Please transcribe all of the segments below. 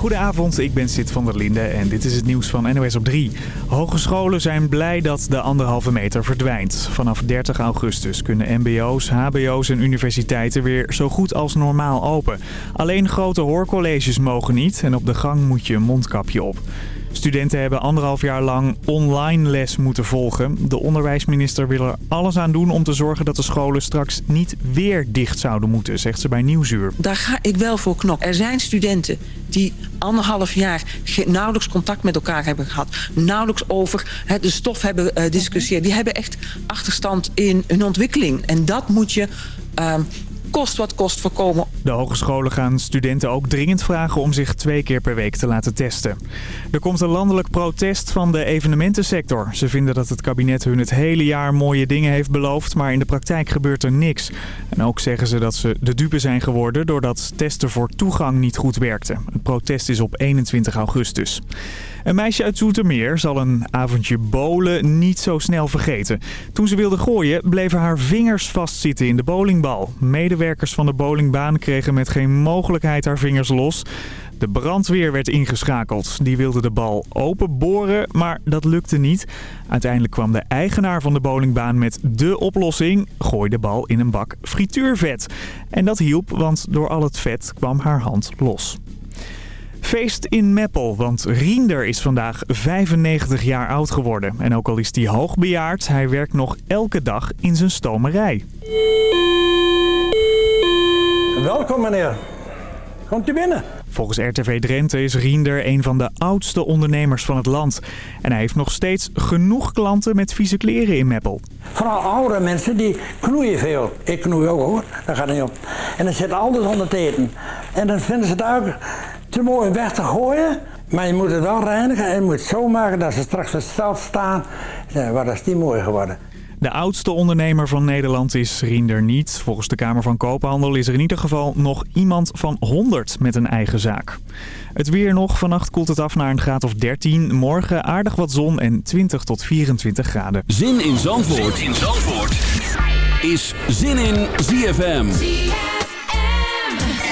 Goedenavond, ik ben Sid van der Linde en dit is het nieuws van NOS op 3. Hogescholen zijn blij dat de anderhalve meter verdwijnt. Vanaf 30 augustus kunnen mbo's, hbo's en universiteiten weer zo goed als normaal open. Alleen grote hoorcolleges mogen niet en op de gang moet je mondkapje op. Studenten hebben anderhalf jaar lang online les moeten volgen. De onderwijsminister wil er alles aan doen om te zorgen dat de scholen straks niet weer dicht zouden moeten, zegt ze bij Nieuwsuur. Daar ga ik wel voor knop. Er zijn studenten die anderhalf jaar nauwelijks contact met elkaar hebben gehad. Nauwelijks over de stof hebben uh, discussieerd. Die hebben echt achterstand in hun ontwikkeling. En dat moet je... Uh, kost wat kost voorkomen. De hogescholen gaan studenten ook dringend vragen om zich twee keer per week te laten testen. Er komt een landelijk protest van de evenementensector. Ze vinden dat het kabinet hun het hele jaar mooie dingen heeft beloofd, maar in de praktijk gebeurt er niks. En ook zeggen ze dat ze de dupe zijn geworden doordat testen voor toegang niet goed werkten. Het protest is op 21 augustus. Een meisje uit Zoetermeer zal een avondje bolen niet zo snel vergeten. Toen ze wilde gooien bleven haar vingers vastzitten in de bowlingbal. Medewerkers van de bowlingbaan kregen met geen mogelijkheid haar vingers los. De brandweer werd ingeschakeld. Die wilde de bal open boren, maar dat lukte niet. Uiteindelijk kwam de eigenaar van de bowlingbaan met de oplossing. Gooi de bal in een bak frituurvet. En dat hielp, want door al het vet kwam haar hand los. Feest in Meppel, want Riender is vandaag 95 jaar oud geworden. En ook al is hij hoogbejaard, hij werkt nog elke dag in zijn stomerij. Welkom meneer. Komt u binnen. Volgens RTV Drenthe is Riender een van de oudste ondernemers van het land. En hij heeft nog steeds genoeg klanten met vieze kleren in Meppel. Vooral oudere mensen die knoeien veel. Ik knoei ook hoor, daar gaat niet om. En dan zit alles onder eten. En dan vinden ze het ook te mooi weg te gooien. Maar je moet het wel reinigen en je moet het zo maken dat ze straks versteld staan. Ja, wat is die mooi geworden. De oudste ondernemer van Nederland is Riender niet. Volgens de Kamer van Koophandel is er in ieder geval nog iemand van 100 met een eigen zaak. Het weer nog. Vannacht koelt het af naar een graad of 13. Morgen aardig wat zon en 20 tot 24 graden. Zin in Zandvoort, zin in Zandvoort. is Zin in ZFM.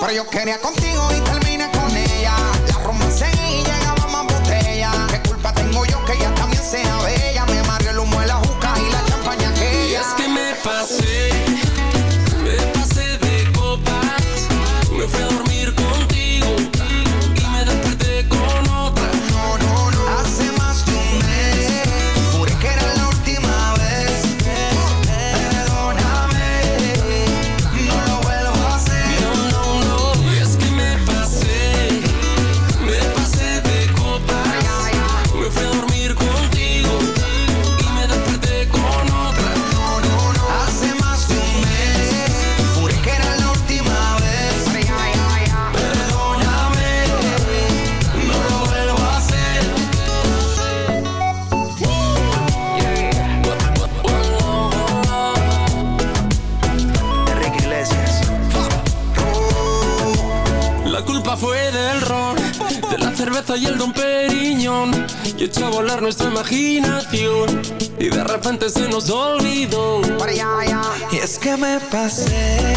Pero yo quería contigo. nuestra imaginación y de repente se nos olvidó. Y es que me pasé,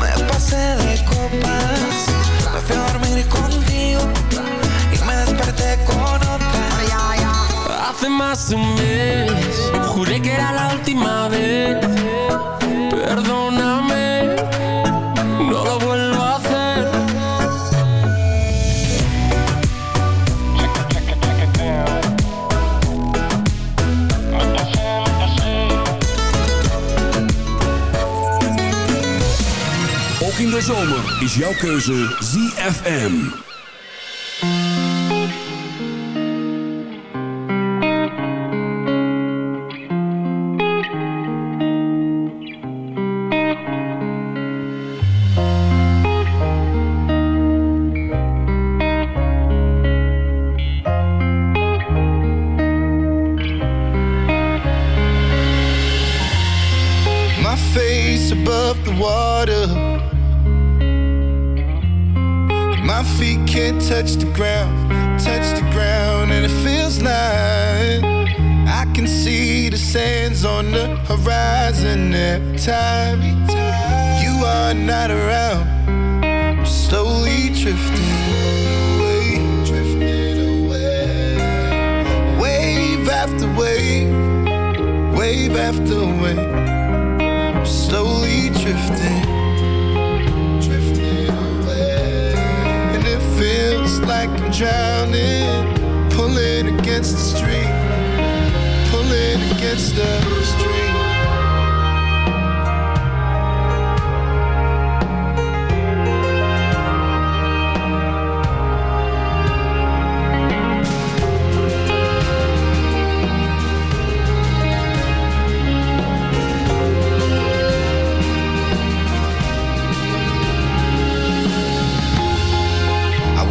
me pasé de copas, me fui a dormir contigo y me desperté con otra. Hace más de un mes is jouw keuze ZFM.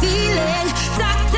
feeling. Doctor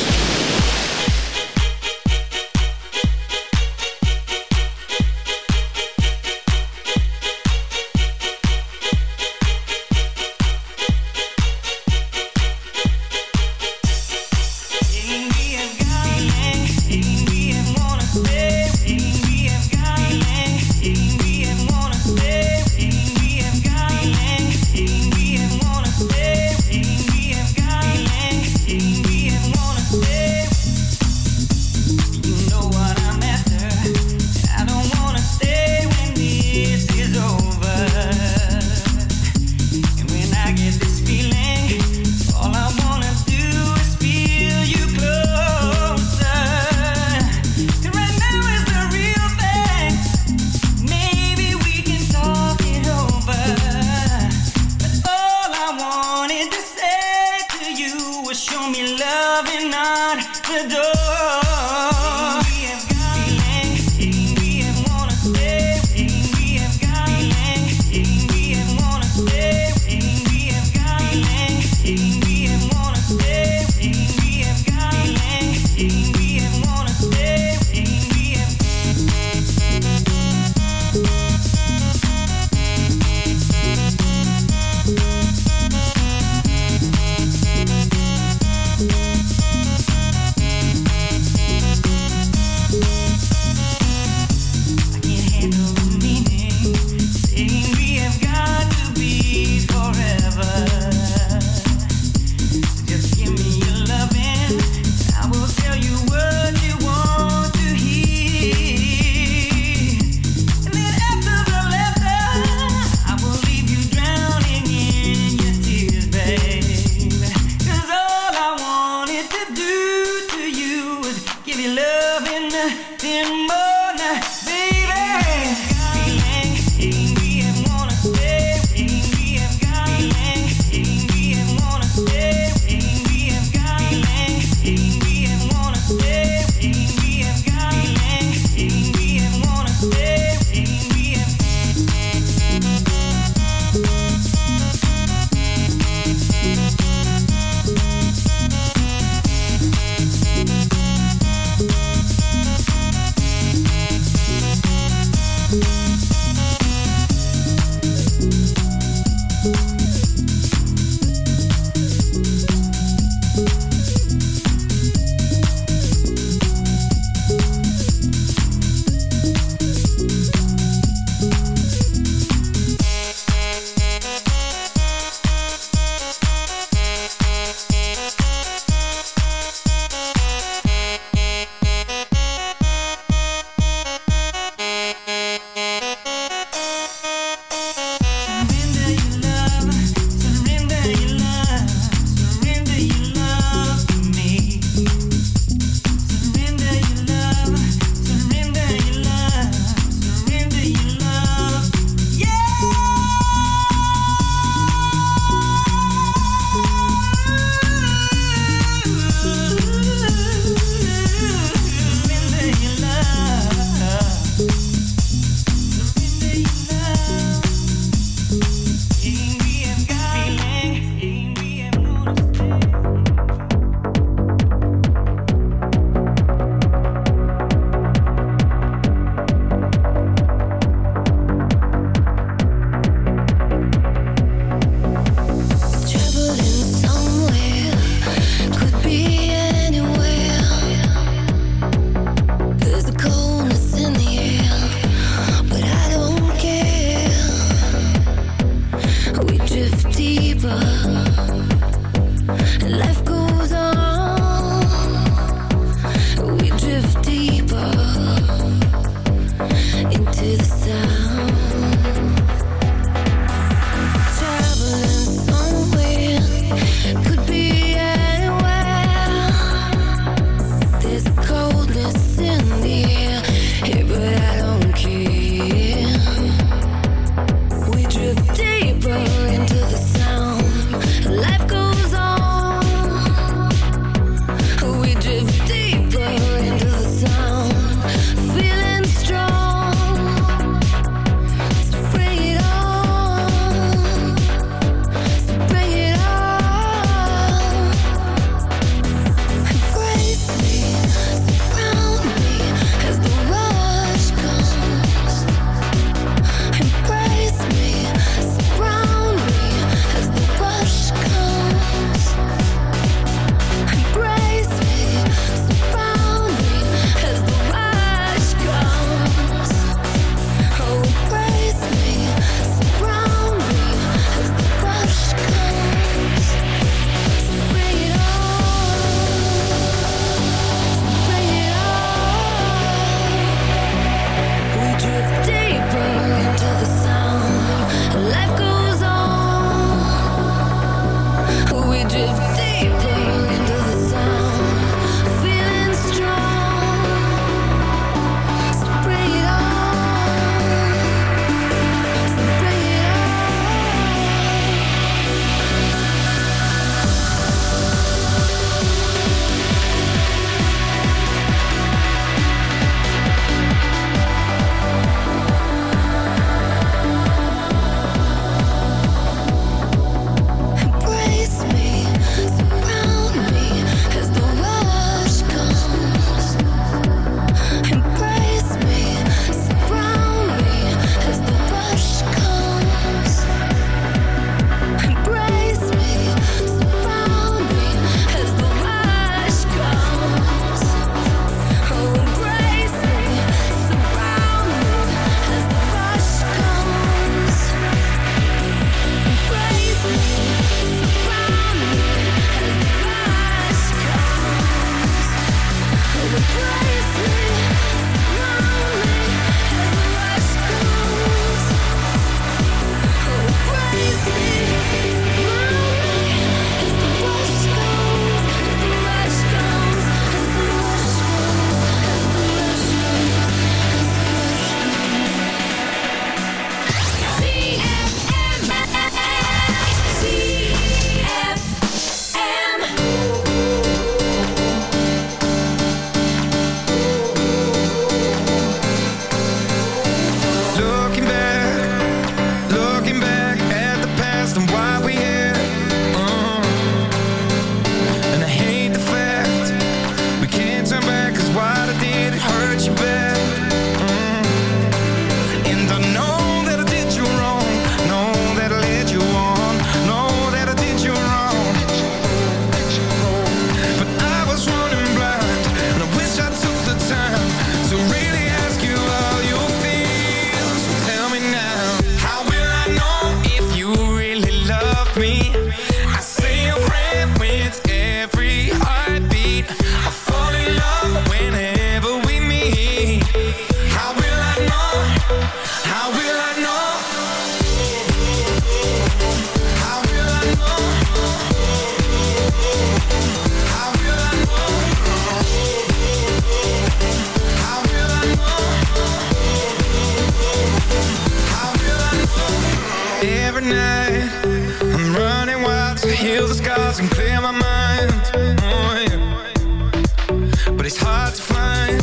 skies and clear my mind. Oh, yeah. But it's hard to find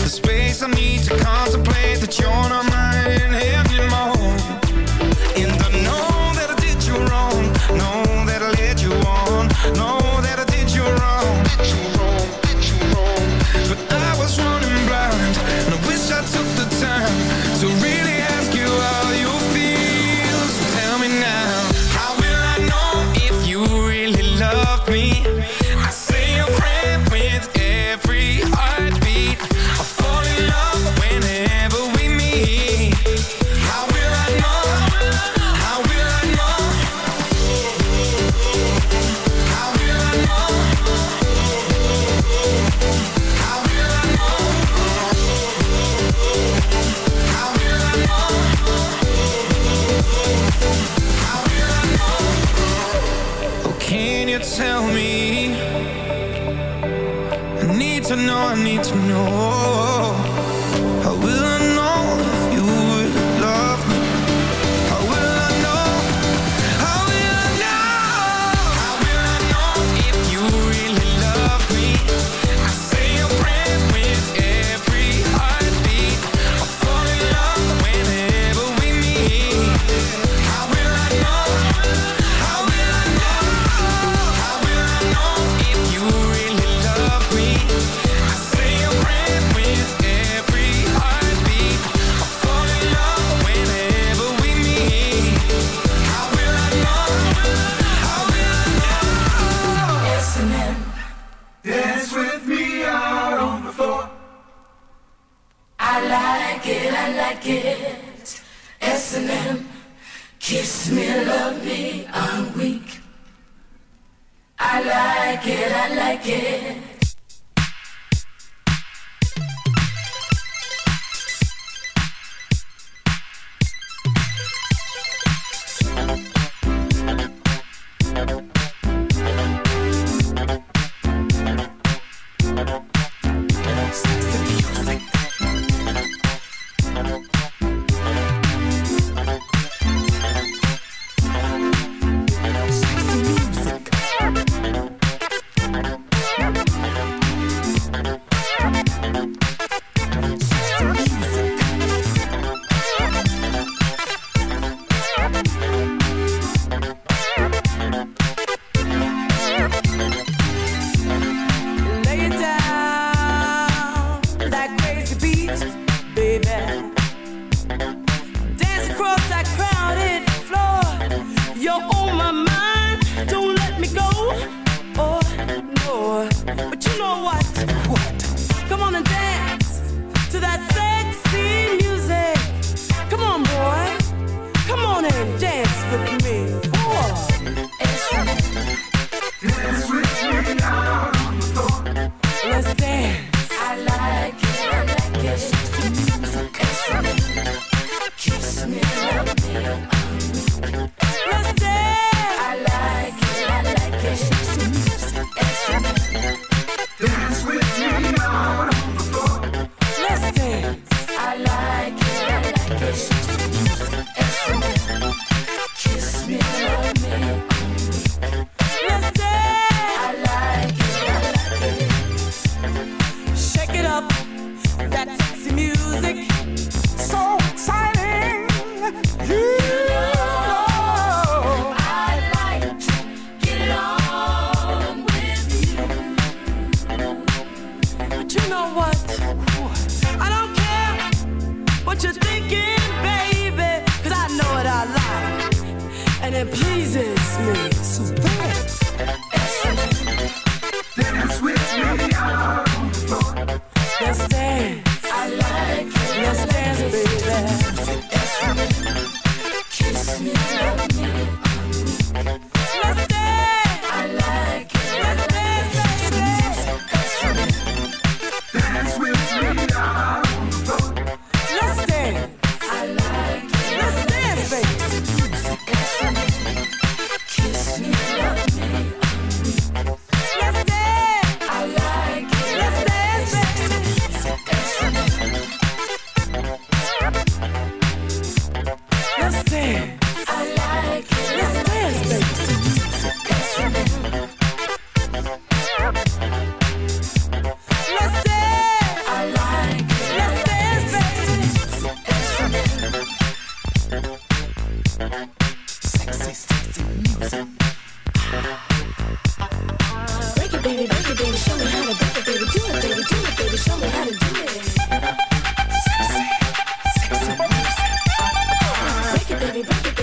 the space I need to contemplate that you're not.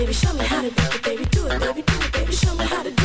baby, show me how to do it, baby, do it, baby, do it, baby, show me how to do it.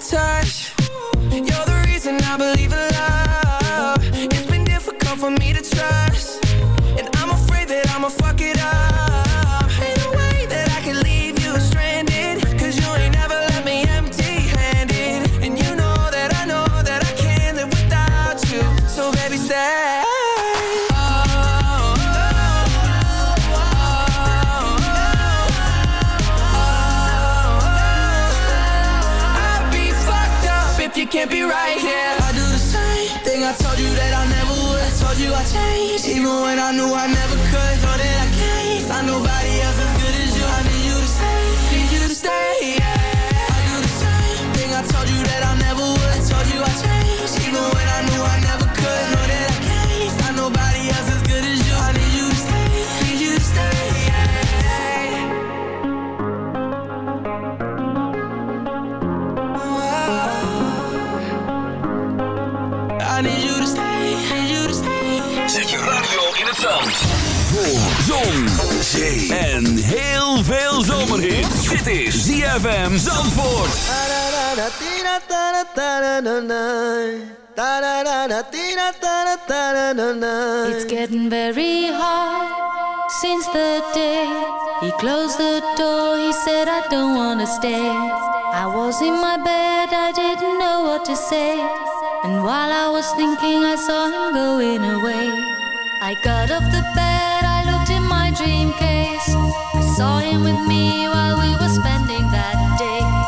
touch. radio in het zand. Voor zon, zee en heel veel zomerhit. Dit is ZFM Zandvoort. It's getting very hard since the day he closed the door. He said I don't wanna stay. I was in my bed, I didn't know what to say. And while I was thinking, I saw him going away. I got off the bed, I looked in my dream case. I saw him with me while we were spending that day.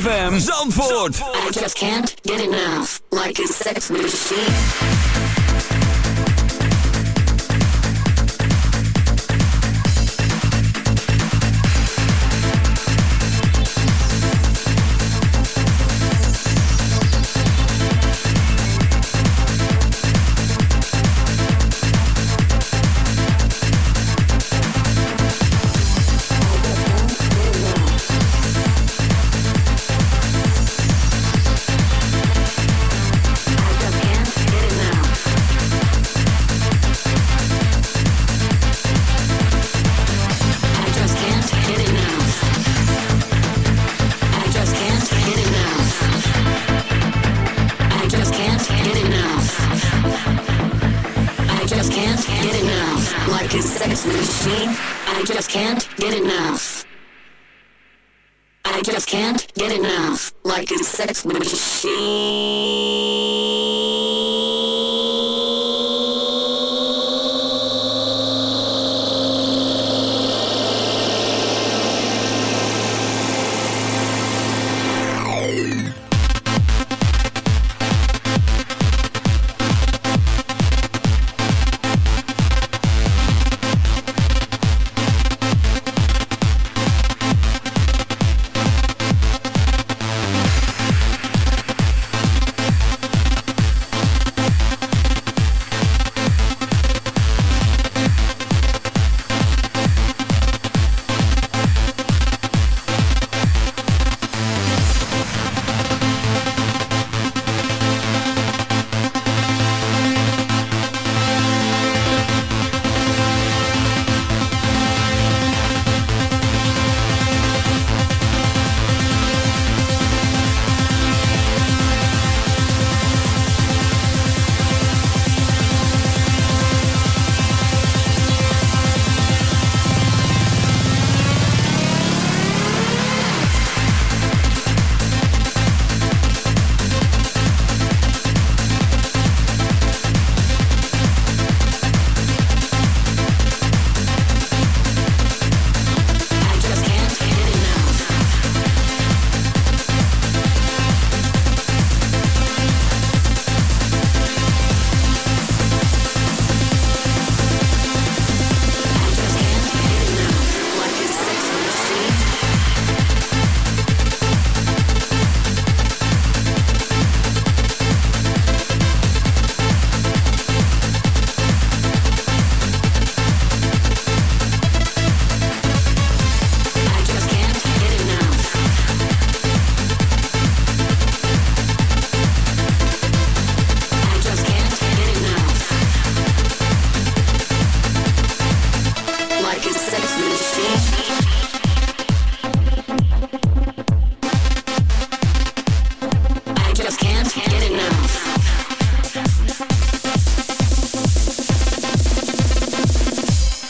Zandvoort. I just can't get enough. Like a sex machine.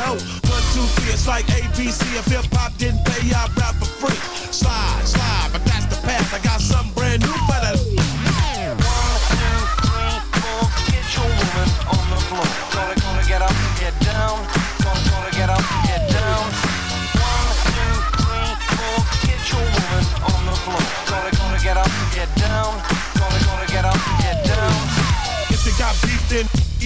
know. One, two, three, it's like ABC. If hip hop didn't pay, I'd rap for free. Slide, slide, but that's the path. I got something brand new for the.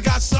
I got something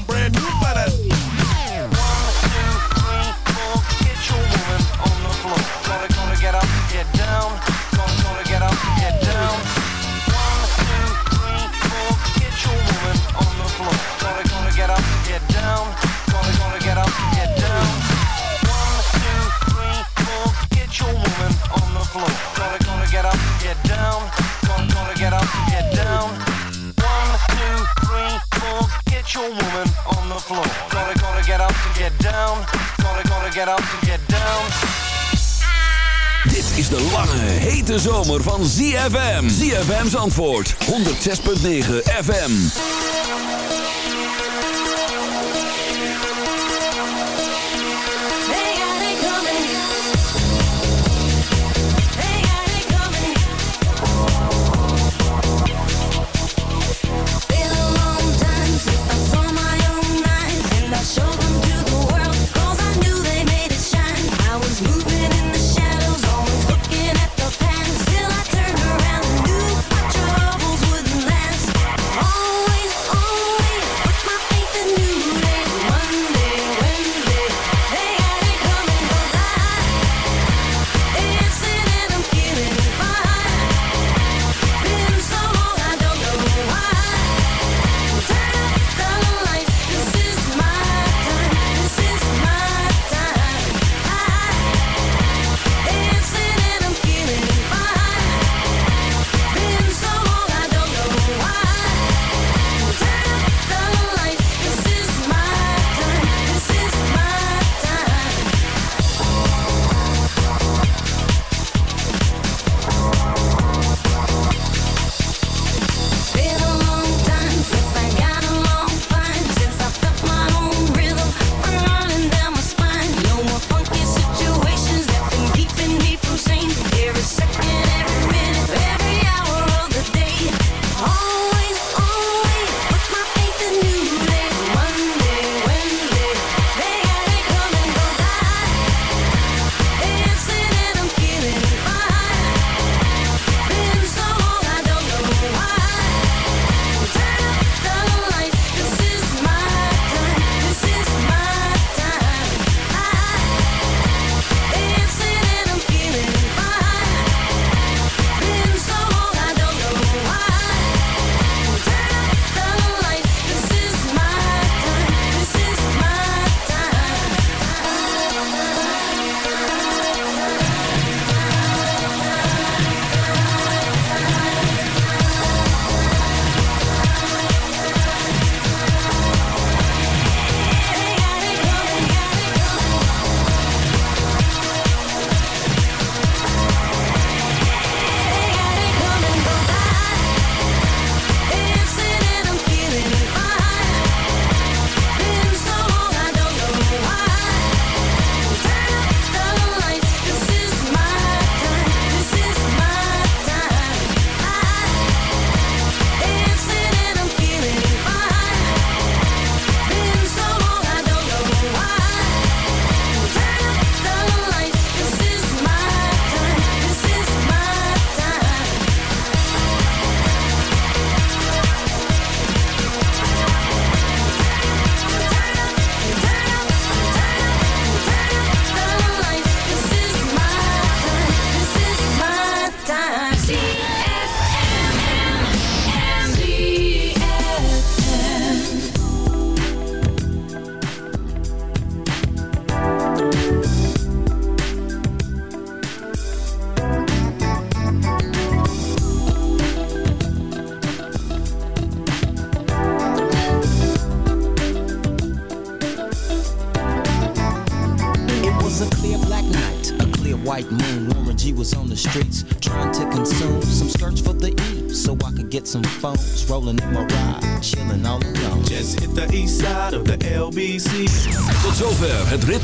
get down. One, two, three, four, get your woman on the floor. Dit is de lange, hete zomer van ZFM. ZFM's antwoord, 106.9 FM.